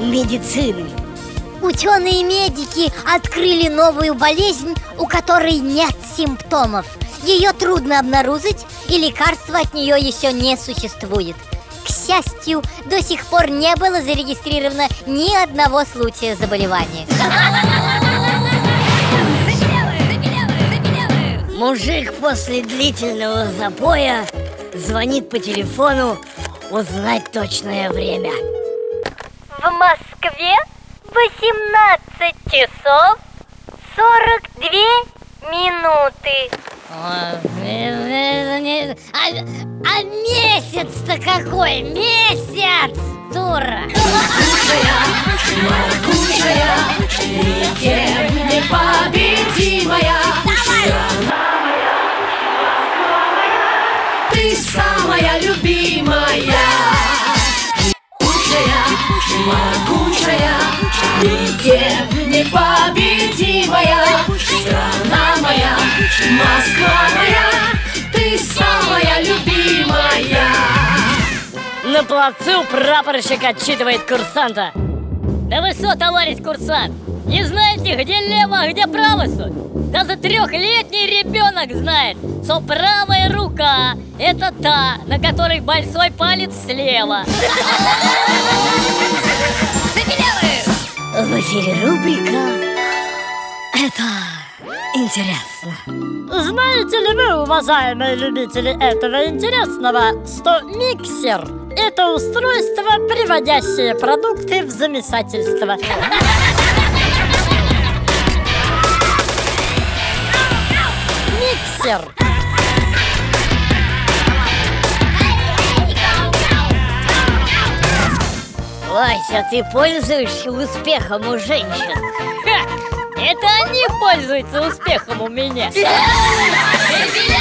медицины. Ученые-медики открыли новую болезнь, у которой нет симптомов. Ее трудно обнаружить, и лекарства от нее еще не существует. К счастью, до сих пор не было зарегистрировано ни одного случая заболевания. Мужик после длительного запоя звонит по телефону узнать точное время. В Москве 18 часов 42 минуты. А, а, а месяц-то какой? Месяц, дура! Никем непобедимая. Страна моя, Москва моя, ты самая любимая. На плацу прапорщик отчитывает курсанта. Да вы что, товарищ курсант, не знаете, где лево, а где право, что? Даже трехлетний ребенок знает, что правая рука – это та, на которой большой палец слева Эфире рубрика «Это интересно» Знаете ли вы, уважаемые любители этого интересного, что миксер – это устройство, приводящее продукты в замешательство? Миксер. Вася, ты пользуешься успехом у женщин? Ха! Это они пользуются успехом у меня